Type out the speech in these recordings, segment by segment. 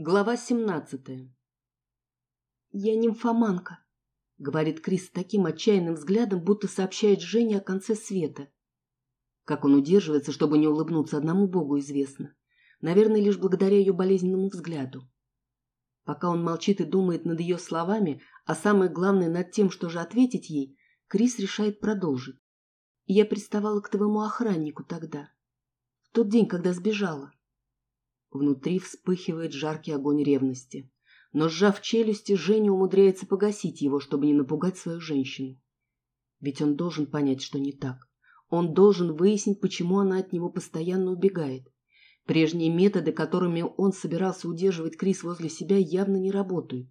Глава семнадцатая. «Я нимфоманка», — говорит Крис таким отчаянным взглядом, будто сообщает Жене о конце света. Как он удерживается, чтобы не улыбнуться, одному Богу известно. Наверное, лишь благодаря ее болезненному взгляду. Пока он молчит и думает над ее словами, а самое главное над тем, что же ответить ей, Крис решает продолжить. «Я приставала к твоему охраннику тогда, в тот день, когда сбежала. Внутри вспыхивает жаркий огонь ревности. Но, сжав челюсти, Женя умудряется погасить его, чтобы не напугать свою женщину. Ведь он должен понять, что не так. Он должен выяснить, почему она от него постоянно убегает. Прежние методы, которыми он собирался удерживать Крис возле себя, явно не работают.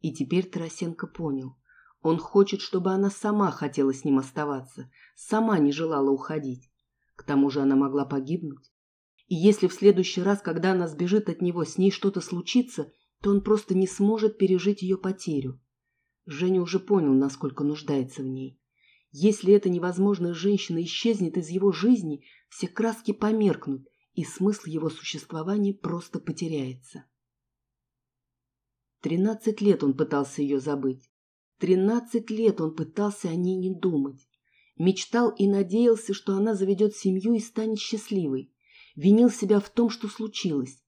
И теперь Тарасенко понял. Он хочет, чтобы она сама хотела с ним оставаться, сама не желала уходить. К тому же она могла погибнуть. И если в следующий раз, когда она сбежит от него, с ней что-то случится, то он просто не сможет пережить ее потерю. Женя уже понял, насколько нуждается в ней. Если эта невозможная женщина исчезнет из его жизни, все краски померкнут, и смысл его существования просто потеряется. Тринадцать лет он пытался ее забыть. Тринадцать лет он пытался о ней не думать. Мечтал и надеялся, что она заведет семью и станет счастливой винил себя в том, что случилось.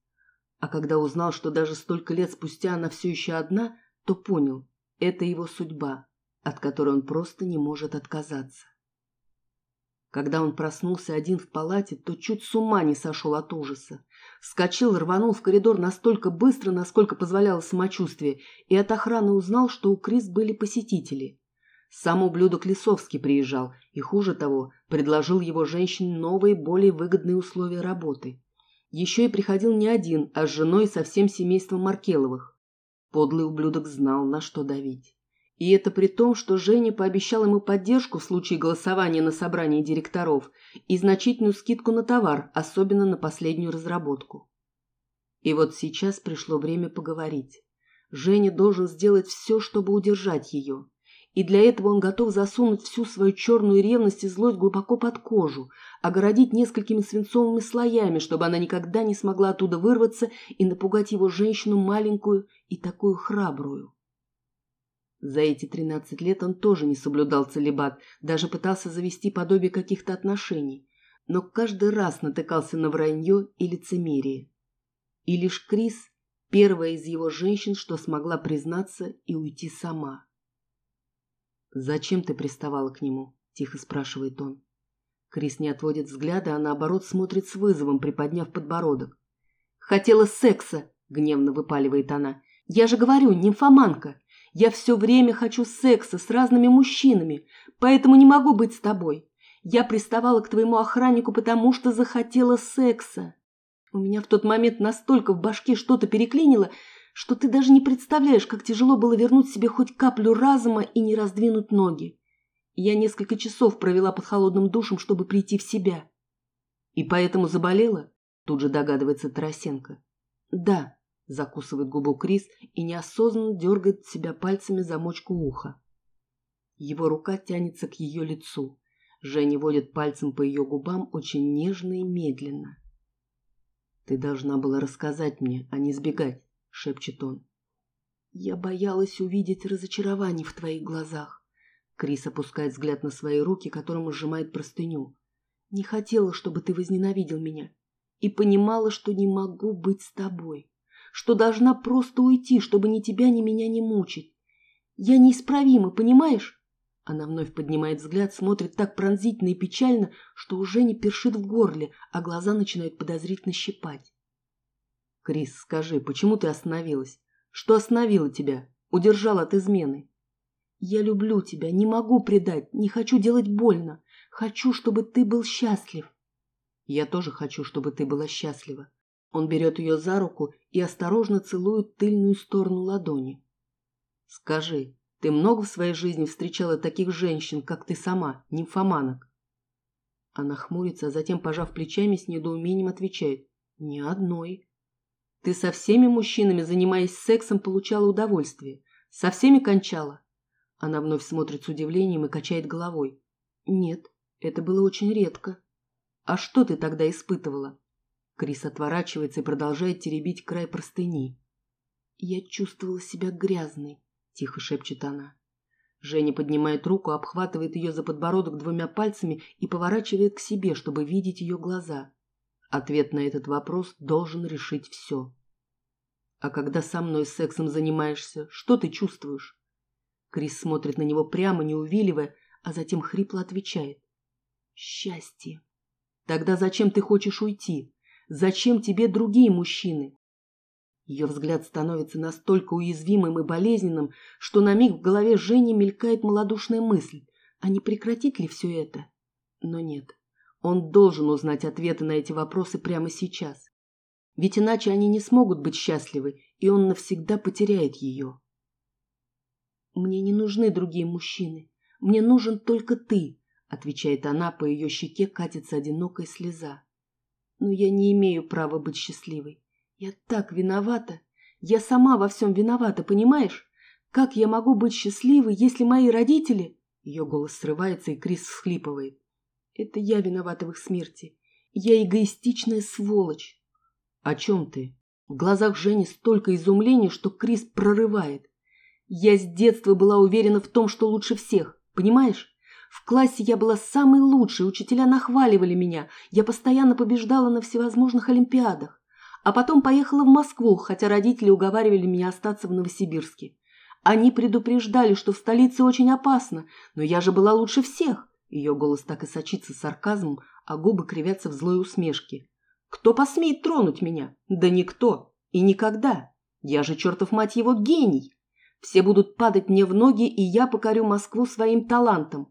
А когда узнал, что даже столько лет спустя она все еще одна, то понял – это его судьба, от которой он просто не может отказаться. Когда он проснулся один в палате, то чуть с ума не сошел от ужаса. Вскочил, рванул в коридор настолько быстро, насколько позволяло самочувствие, и от охраны узнал, что у Крис были посетители. Сам ублюдок Лисовский приезжал и, хуже того, предложил его женщине новые, более выгодные условия работы. Еще и приходил не один, а с женой со всем семейством Маркеловых. Подлый ублюдок знал, на что давить. И это при том, что Женя пообещал ему поддержку в случае голосования на собрании директоров и значительную скидку на товар, особенно на последнюю разработку. И вот сейчас пришло время поговорить. Женя должен сделать все, чтобы удержать ее. И для этого он готов засунуть всю свою черную ревность и злость глубоко под кожу, огородить несколькими свинцовыми слоями, чтобы она никогда не смогла оттуда вырваться и напугать его женщину маленькую и такую храбрую. За эти тринадцать лет он тоже не соблюдал целебат, даже пытался завести подобие каких-то отношений, но каждый раз натыкался на вранье и лицемерие. И лишь Крис – первая из его женщин, что смогла признаться и уйти сама. «Зачем ты приставала к нему?» – тихо спрашивает он. Крис не отводит взгляда, а наоборот смотрит с вызовом, приподняв подбородок. «Хотела секса!» – гневно выпаливает она. «Я же говорю, нимфоманка! Я все время хочу секса с разными мужчинами, поэтому не могу быть с тобой. Я приставала к твоему охраннику, потому что захотела секса. У меня в тот момент настолько в башке что-то переклинило, что ты даже не представляешь, как тяжело было вернуть себе хоть каплю разума и не раздвинуть ноги. Я несколько часов провела под холодным душем, чтобы прийти в себя. И поэтому заболела? Тут же догадывается Тарасенко. Да, закусывает губу Крис и неосознанно дергает себя пальцами за мочку уха. Его рука тянется к ее лицу. Женя водит пальцем по ее губам очень нежно и медленно. Ты должна была рассказать мне, а не сбегать шепчет он. Я боялась увидеть разочарование в твоих глазах. Крис опускает взгляд на свои руки, которым сжимает простыню. Не хотела, чтобы ты возненавидел меня. И понимала, что не могу быть с тобой. Что должна просто уйти, чтобы ни тебя, ни меня не мучить. Я неисправима, понимаешь? Она вновь поднимает взгляд, смотрит так пронзительно и печально, что уже не першит в горле, а глаза начинают подозрительно щипать. Крис, скажи, почему ты остановилась? Что остановило тебя? Удержал от измены? Я люблю тебя, не могу предать, не хочу делать больно. Хочу, чтобы ты был счастлив. Я тоже хочу, чтобы ты была счастлива. Он берет ее за руку и осторожно целует тыльную сторону ладони. Скажи, ты много в своей жизни встречала таких женщин, как ты сама, нимфоманок? Она хмурится, а затем, пожав плечами, с недоумением отвечает. Ни одной. Ты со всеми мужчинами, занимаясь сексом, получала удовольствие. Со всеми кончала. Она вновь смотрит с удивлением и качает головой. Нет, это было очень редко. А что ты тогда испытывала? Крис отворачивается и продолжает теребить край простыни. Я чувствовала себя грязной, тихо шепчет она. Женя поднимает руку, обхватывает ее за подбородок двумя пальцами и поворачивает к себе, чтобы видеть ее глаза. Ответ на этот вопрос должен решить все. А когда со мной сексом занимаешься, что ты чувствуешь? Крис смотрит на него прямо, не увиливая, а затем хрипло отвечает. Счастье. Тогда зачем ты хочешь уйти? Зачем тебе другие мужчины? Ее взгляд становится настолько уязвимым и болезненным, что на миг в голове Жени мелькает малодушная мысль, а не прекратить ли все это? Но нет, он должен узнать ответы на эти вопросы прямо сейчас. Ведь иначе они не смогут быть счастливы, и он навсегда потеряет ее. «Мне не нужны другие мужчины. Мне нужен только ты», — отвечает она, по ее щеке катится одинокая слеза. «Но я не имею права быть счастливой. Я так виновата. Я сама во всем виновата, понимаешь? Как я могу быть счастливой, если мои родители...» Ее голос срывается, и Крис всхлипывает. «Это я виновата в их смерти. Я эгоистичная сволочь». «О чем ты?» В глазах Жени столько изумления, что Крис прорывает. «Я с детства была уверена в том, что лучше всех, понимаешь? В классе я была самой лучшей, учителя нахваливали меня, я постоянно побеждала на всевозможных олимпиадах. А потом поехала в Москву, хотя родители уговаривали меня остаться в Новосибирске. Они предупреждали, что в столице очень опасно, но я же была лучше всех. Ее голос так и сочится сарказмом, а губы кривятся в злой усмешке. Кто посмеет тронуть меня? Да никто. И никогда. Я же, чертов мать его, гений. Все будут падать мне в ноги, и я покорю Москву своим талантом.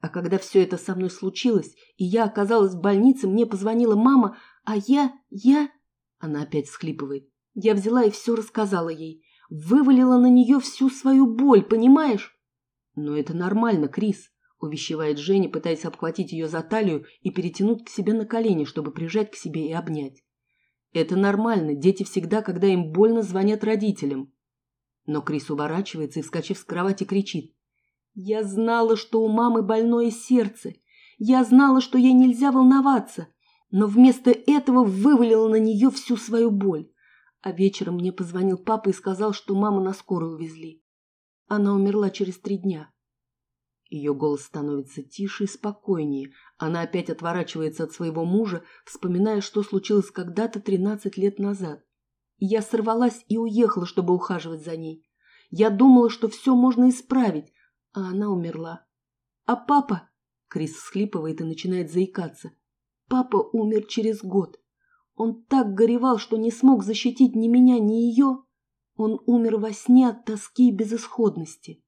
А когда все это со мной случилось, и я оказалась в больнице, мне позвонила мама, а я... я... Она опять всхлипывает. Я взяла и все рассказала ей. Вывалила на нее всю свою боль, понимаешь? Но это нормально, Крис, увещевает Женя, пытаясь обхватить ее за талию и перетянуть к себе на колени, чтобы прижать к себе и обнять. Это нормально, дети всегда, когда им больно, звонят родителям. Но Крис уворачивается и, вскочив с кровати, кричит. «Я знала, что у мамы больное сердце. Я знала, что ей нельзя волноваться но вместо этого вывалила на нее всю свою боль. А вечером мне позвонил папа и сказал, что маму на скорую увезли. Она умерла через три дня. Ее голос становится тише и спокойнее. Она опять отворачивается от своего мужа, вспоминая, что случилось когда-то тринадцать лет назад. Я сорвалась и уехала, чтобы ухаживать за ней. Я думала, что все можно исправить, а она умерла. А папа... Крис всхлипывает и начинает заикаться. Папа умер через год. Он так горевал, что не смог защитить ни меня, ни ее. Он умер во сне от тоски и безысходности.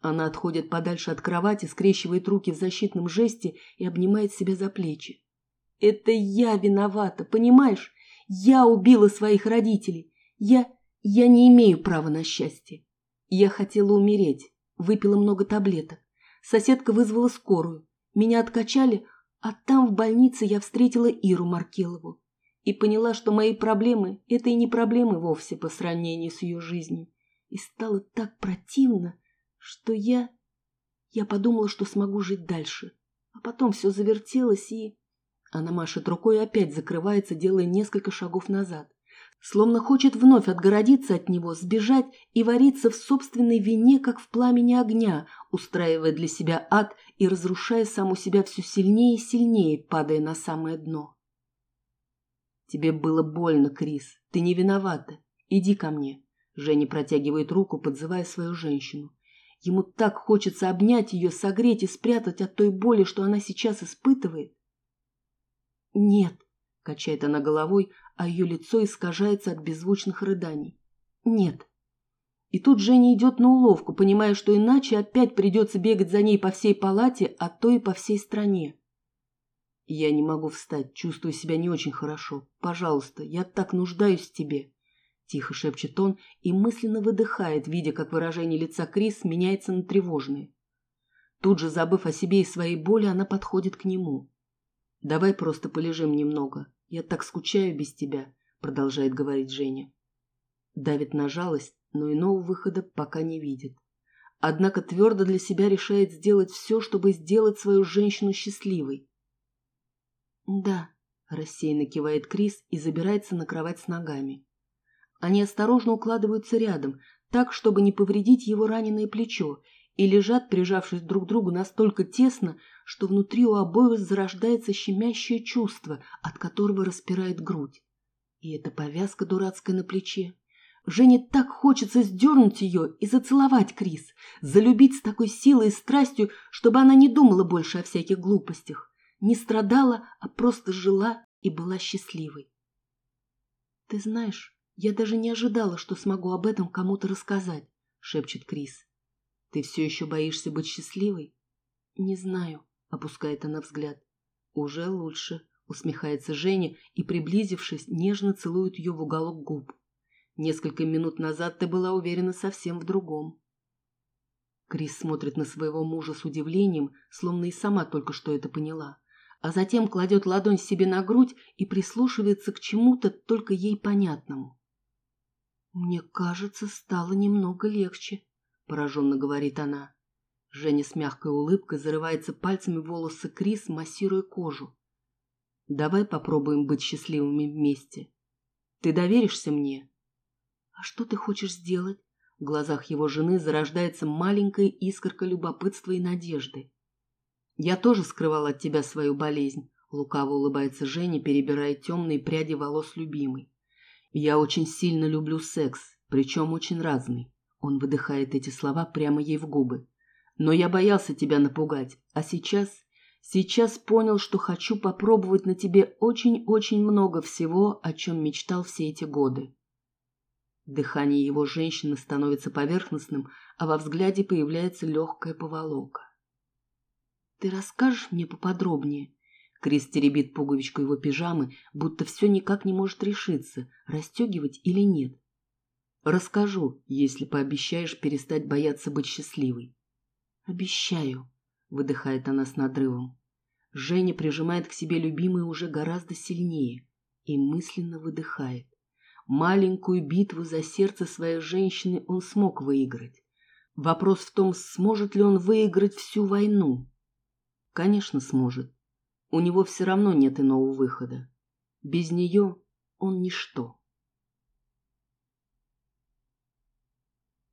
Она отходит подальше от кровати, скрещивает руки в защитном жесте и обнимает себя за плечи. «Это я виновата, понимаешь? Я убила своих родителей. Я... я не имею права на счастье. Я хотела умереть, выпила много таблеток. Соседка вызвала скорую. Меня откачали, а там в больнице я встретила Иру Маркелову и поняла, что мои проблемы – это и не проблемы вовсе по сравнению с ее жизнью. И стало так противно, что я... Я подумала, что смогу жить дальше. А потом все завертелось и... Она машет рукой и опять закрывается, делая несколько шагов назад словно хочет вновь отгородиться от него, сбежать и вариться в собственной вине, как в пламени огня, устраивая для себя ад и разрушая саму себя все сильнее и сильнее, падая на самое дно. «Тебе было больно, Крис. Ты не виновата. Иди ко мне». Женя протягивает руку, подзывая свою женщину. Ему так хочется обнять ее, согреть и спрятать от той боли, что она сейчас испытывает. «Нет», — качает она головой, а ее лицо искажается от беззвучных рыданий. Нет. И тут Женя идет на уловку, понимая, что иначе опять придется бегать за ней по всей палате, а то и по всей стране. Я не могу встать, чувствую себя не очень хорошо. Пожалуйста, я так нуждаюсь в тебе. Тихо шепчет он и мысленно выдыхает, видя, как выражение лица Крис меняется на тревожное. Тут же, забыв о себе и своей боли, она подходит к нему. «Давай просто полежим немного. «Я так скучаю без тебя», — продолжает говорить Женя. Давит на жалость, но иного выхода пока не видит. Однако твердо для себя решает сделать все, чтобы сделать свою женщину счастливой. «Да», — рассеянно кивает Крис и забирается на кровать с ногами. Они осторожно укладываются рядом, так, чтобы не повредить его раненое плечо, и лежат, прижавшись друг к другу настолько тесно, что внутри у обоих зарождается щемящее чувство, от которого распирает грудь. И эта повязка дурацкая на плече. Жене так хочется сдернуть ее и зацеловать Крис, залюбить с такой силой и страстью, чтобы она не думала больше о всяких глупостях, не страдала, а просто жила и была счастливой. «Ты знаешь, я даже не ожидала, что смогу об этом кому-то рассказать», — шепчет Крис. «Ты все еще боишься быть счастливой?» «Не знаю», — опускает она взгляд. «Уже лучше», — усмехается Женя и, приблизившись, нежно целует ее в уголок губ. «Несколько минут назад ты была уверена совсем в другом». Крис смотрит на своего мужа с удивлением, словно и сама только что это поняла, а затем кладет ладонь себе на грудь и прислушивается к чему-то только ей понятному. «Мне кажется, стало немного легче», — пораженно говорит она. Женя с мягкой улыбкой зарывается пальцами волосы Крис, массируя кожу. «Давай попробуем быть счастливыми вместе. Ты доверишься мне?» «А что ты хочешь сделать?» В глазах его жены зарождается маленькая искорка любопытства и надежды. «Я тоже скрывал от тебя свою болезнь», — лукаво улыбается Женя, перебирая темные пряди волос любимой. «Я очень сильно люблю секс, причем очень разный». Он выдыхает эти слова прямо ей в губы. «Но я боялся тебя напугать, а сейчас...» Сейчас понял, что хочу попробовать на тебе очень-очень много всего, о чем мечтал все эти годы. Дыхание его женщины становится поверхностным, а во взгляде появляется легкая поволока. «Ты расскажешь мне поподробнее?» Крис теребит пуговичку его пижамы, будто все никак не может решиться, расстегивать или нет. «Расскажу, если пообещаешь перестать бояться быть счастливой». «Обещаю», — выдыхает она с надрывом. Женя прижимает к себе любимую уже гораздо сильнее и мысленно выдыхает. Маленькую битву за сердце своей женщины он смог выиграть. Вопрос в том, сможет ли он выиграть всю войну. Конечно, сможет. У него все равно нет иного выхода. Без нее он ничто.